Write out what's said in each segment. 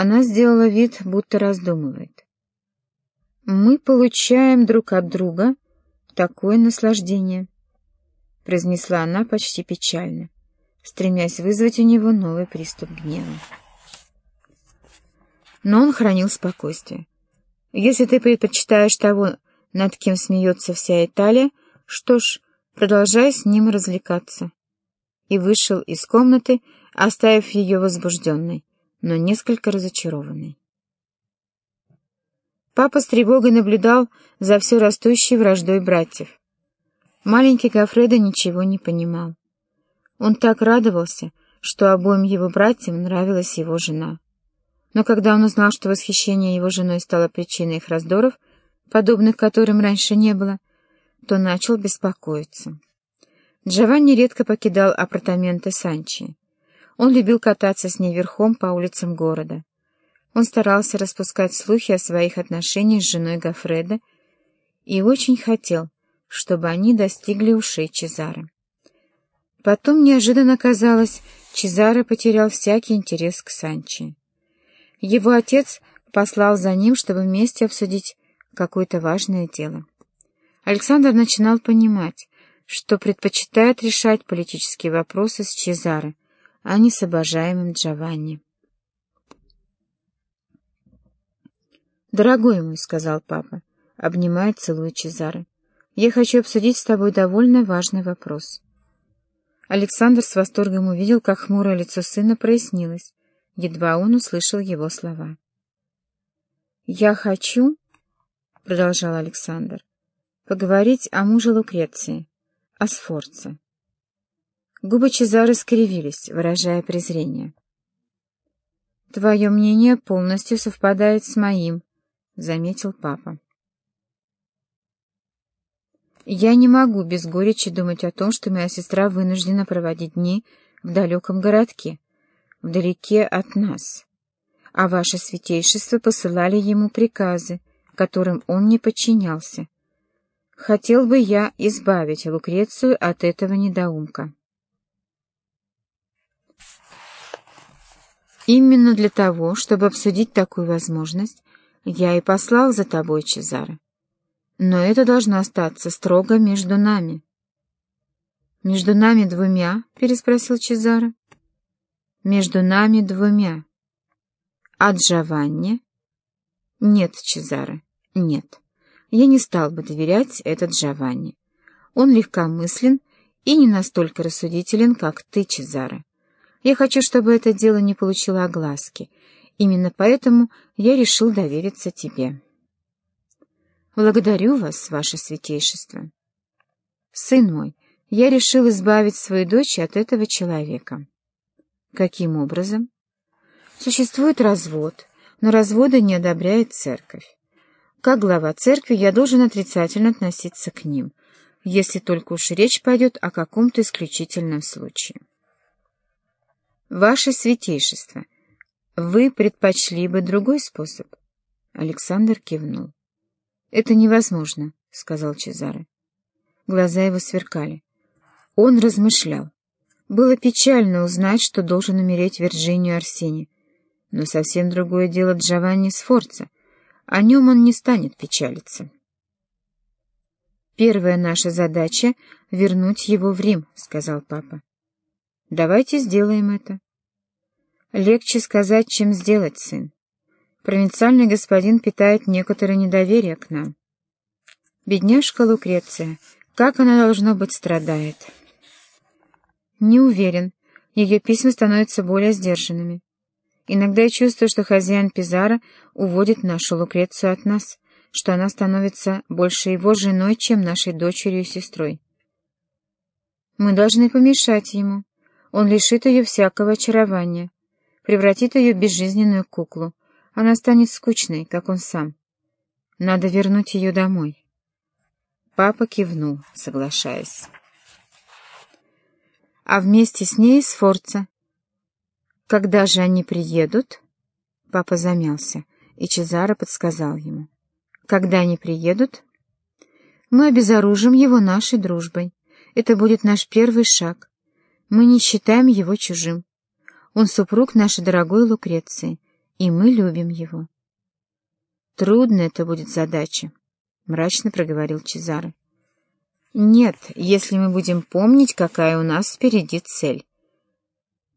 Она сделала вид, будто раздумывает. «Мы получаем друг от друга такое наслаждение», — произнесла она почти печально, стремясь вызвать у него новый приступ гнева. Но он хранил спокойствие. «Если ты предпочитаешь того, над кем смеется вся Италия, что ж, продолжай с ним развлекаться». И вышел из комнаты, оставив ее возбужденной, но несколько разочарованной. Папа с тревогой наблюдал за все растущей враждой братьев. Маленький Гофредо ничего не понимал. Он так радовался, что обоим его братьям нравилась его жена. Но когда он узнал, что восхищение его женой стало причиной их раздоров, подобных которым раньше не было, то начал беспокоиться. Джованни редко покидал апартаменты Санчи. Он любил кататься с ней верхом по улицам города. Он старался распускать слухи о своих отношениях с женой Гафреда и очень хотел, чтобы они достигли ушей Чезары. Потом неожиданно казалось, Чезаре потерял всякий интерес к Санчи. Его отец послал за ним, чтобы вместе обсудить какое-то важное дело. Александр начинал понимать, что предпочитает решать политические вопросы с Чезаре, а не с обожаемым Джованни. «Дорогой мой», — сказал папа, обнимая, целуя Чезаре, — «я хочу обсудить с тобой довольно важный вопрос». Александр с восторгом увидел, как хмурое лицо сына прояснилось, едва он услышал его слова. «Я хочу», — продолжал Александр, — «поговорить о муже Лукреции, о Сфорце». Губы Чезары скривились, выражая презрение. «Твое мнение полностью совпадает с моим», — заметил папа. «Я не могу без горечи думать о том, что моя сестра вынуждена проводить дни в далеком городке, вдалеке от нас, а ваше святейшество посылали ему приказы, которым он не подчинялся. Хотел бы я избавить Лукрецию от этого недоумка. Именно для того, чтобы обсудить такую возможность, я и послал за тобой, Чезаре. Но это должно остаться строго между нами. «Между нами двумя?» — переспросил Чезаре между нами двумя. А Джованни? Нет, Чезаре, нет. Я не стал бы доверять этот Джованни. Он легкомыслен и не настолько рассудителен, как ты, Чезаре. Я хочу, чтобы это дело не получило огласки. Именно поэтому я решил довериться тебе. Благодарю вас, ваше святейшество. Сын мой, я решил избавить свою дочь от этого человека. Каким образом? Существует развод, но развода не одобряет церковь. Как глава церкви я должен отрицательно относиться к ним, если только уж речь пойдет о каком-то исключительном случае. Ваше святейшество, вы предпочли бы другой способ? Александр кивнул. Это невозможно, сказал Чезаре. Глаза его сверкали. Он размышлял. Было печально узнать, что должен умереть Вирджинию Арсени. Но совсем другое дело Джованни Сфорца. О нем он не станет печалиться. «Первая наша задача — вернуть его в Рим», — сказал папа. «Давайте сделаем это». «Легче сказать, чем сделать, сын. Провинциальный господин питает некоторое недоверие к нам. Бедняжка Лукреция, как она, должно быть, страдает». Не уверен. Ее письма становятся более сдержанными. Иногда я чувствую, что хозяин Пизара уводит нашу Лукрецию от нас, что она становится больше его женой, чем нашей дочерью и сестрой. Мы должны помешать ему. Он лишит ее всякого очарования, превратит ее в безжизненную куклу. Она станет скучной, как он сам. Надо вернуть ее домой. Папа кивнул, соглашаясь а вместе с ней Сфорца. Когда же они приедут? Папа замялся, и Чезаро подсказал ему. Когда они приедут? Мы обезоружим его нашей дружбой. Это будет наш первый шаг. Мы не считаем его чужим. Он супруг нашей дорогой Лукреции, и мы любим его. Трудно это будет задача, — мрачно проговорил Чезаро. Нет, если мы будем помнить, какая у нас впереди цель.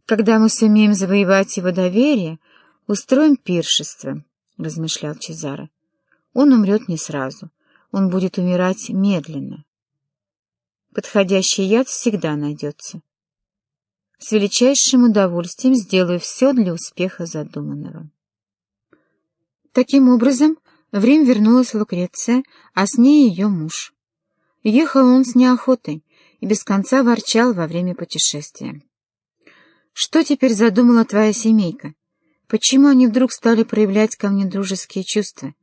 Когда мы сумеем завоевать его доверие, устроим пиршество, — размышлял Чезаро. Он умрет не сразу, он будет умирать медленно. Подходящий яд всегда найдется. С величайшим удовольствием сделаю все для успеха задуманного. Таким образом, в Рим вернулась Лукреция, а с ней ее муж. Ехал он с неохотой и без конца ворчал во время путешествия. «Что теперь задумала твоя семейка? Почему они вдруг стали проявлять ко мне дружеские чувства?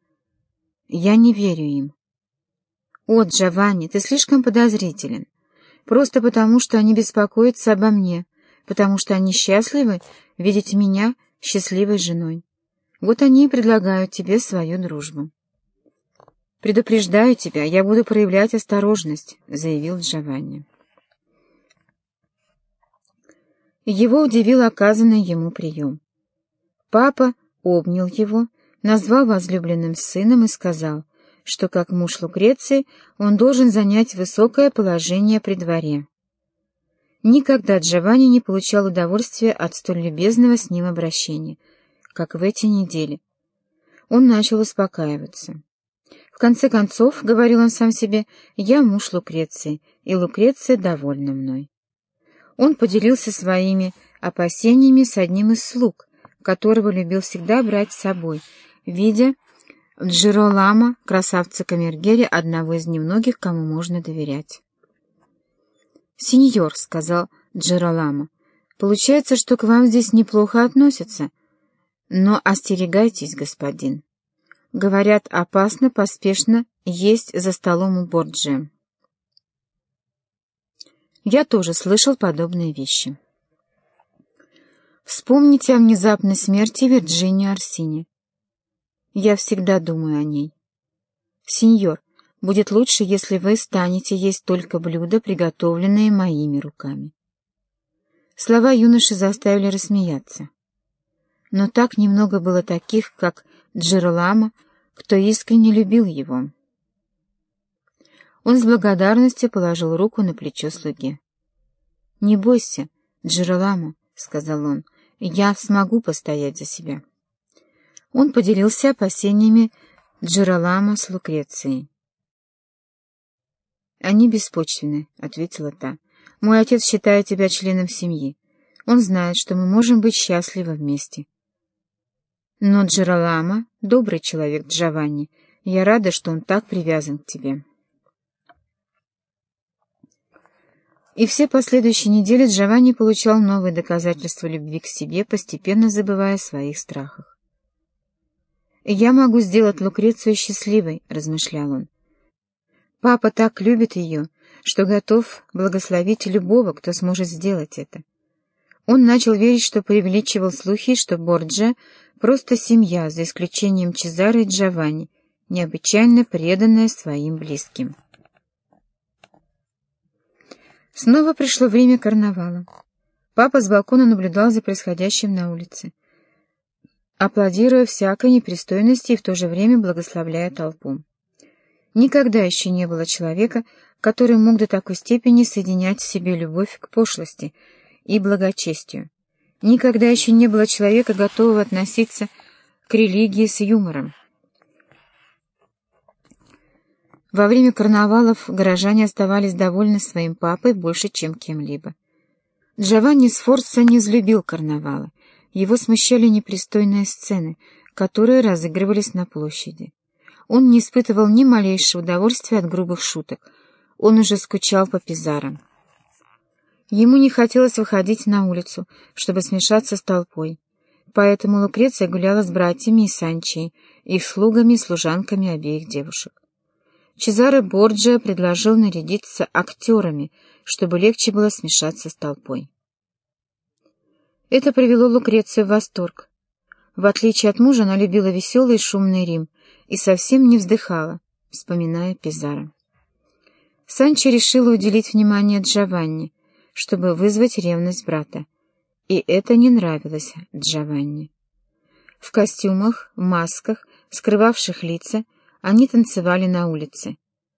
Я не верю им. О, Джованни, ты слишком подозрителен. Просто потому, что они беспокоятся обо мне, потому что они счастливы видеть меня счастливой женой. Вот они и предлагают тебе свою дружбу. «Предупреждаю тебя, я буду проявлять осторожность», — заявил Джованни. Его удивил оказанный ему прием. Папа обнял его, назвал возлюбленным сыном и сказал, что как муж Лукреции он должен занять высокое положение при дворе. Никогда Джованни не получал удовольствия от столь любезного с ним обращения, как в эти недели. Он начал успокаиваться. В конце концов, — говорил он сам себе, — я муж Лукреции, и Лукреция довольна мной. Он поделился своими опасениями с одним из слуг, которого любил всегда брать с собой, видя в Джиролама, красавца Камергере, одного из немногих, кому можно доверять. «Сеньор», — сказал Джиролама, — «получается, что к вам здесь неплохо относятся. Но остерегайтесь, господин. Говорят, опасно поспешно есть за столом у Борджи. Я тоже слышал подобные вещи. Вспомните о внезапной смерти Вирджинии Арсини. Я всегда думаю о ней. Сеньор, будет лучше, если вы станете есть только блюда, приготовленные моими руками. Слова юноши заставили рассмеяться. Но так немного было таких, как Джеролама, кто искренне любил его. Он с благодарностью положил руку на плечо слуги. «Не бойся, Джеролама», — сказал он, — «я смогу постоять за себя». Он поделился опасениями Джералама с Лукрецией. «Они беспочвены», — ответила та. «Мой отец считает тебя членом семьи. Он знает, что мы можем быть счастливы вместе». «Но Джералама — добрый человек, Джованни. Я рада, что он так привязан к тебе». И все последующие недели Джованни получал новые доказательства любви к себе, постепенно забывая о своих страхах. «Я могу сделать Лукрецию счастливой», — размышлял он. «Папа так любит ее, что готов благословить любого, кто сможет сделать это». Он начал верить, что преувеличивал слухи, что Борджа — просто семья, за исключением Чезаро и Джованни, необычайно преданная своим близким. Снова пришло время карнавала. Папа с балкона наблюдал за происходящим на улице аплодируя всякой непристойности и в то же время благословляя толпу. Никогда еще не было человека, который мог до такой степени соединять в себе любовь к пошлости и благочестию. Никогда еще не было человека, готового относиться к религии с юмором. Во время карнавалов горожане оставались довольны своим папой больше, чем кем-либо. Джованни Сфорца не взлюбил карнавала, его смущали непристойные сцены, которые разыгрывались на площади. Он не испытывал ни малейшего удовольствия от грубых шуток. Он уже скучал по Пизарам. Ему не хотелось выходить на улицу, чтобы смешаться с толпой. Поэтому Лукреция гуляла с братьями и Санчей, их слугами и служанками обеих девушек. Чезаре Борджиа предложил нарядиться актерами, чтобы легче было смешаться с толпой. Это привело Лукрецию в восторг. В отличие от мужа, она любила веселый и шумный Рим и совсем не вздыхала, вспоминая Пизаро. Санчо решила уделить внимание Джованни, чтобы вызвать ревность брата, и это не нравилось Джованни. В костюмах, масках, скрывавших лица, они танцевали на улице.